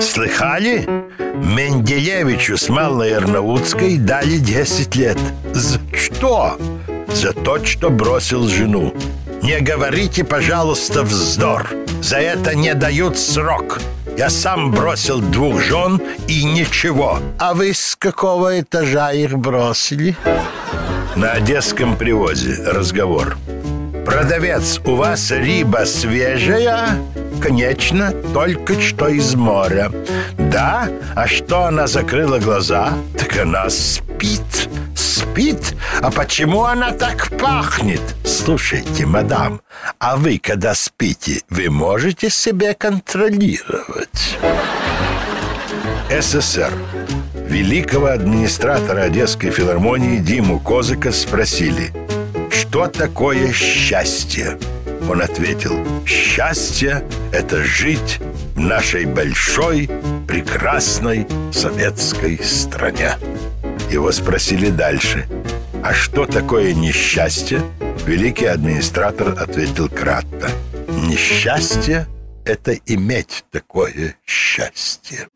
Слыхали? Менделевичу с Малой Арнаутской дали 10 лет. За что? За то, что бросил жену. Не говорите, пожалуйста, вздор. За это не дают срок. Я сам бросил двух жен и ничего. А вы с какого этажа их бросили? На одесском привозе разговор. Продавец, у вас рыба свежая? Конечно, только что из моря. Да? А что она закрыла глаза? Так она спит. Спит? А почему она так пахнет? Слушайте, мадам, а вы, когда спите, вы можете себя контролировать? СССР. Великого администратора Одесской филармонии Диму Козыка спросили, что такое счастье? Он ответил, счастье – это жить в нашей большой, прекрасной советской стране. Его спросили дальше, а что такое несчастье? Великий администратор ответил кратко, несчастье – это иметь такое счастье.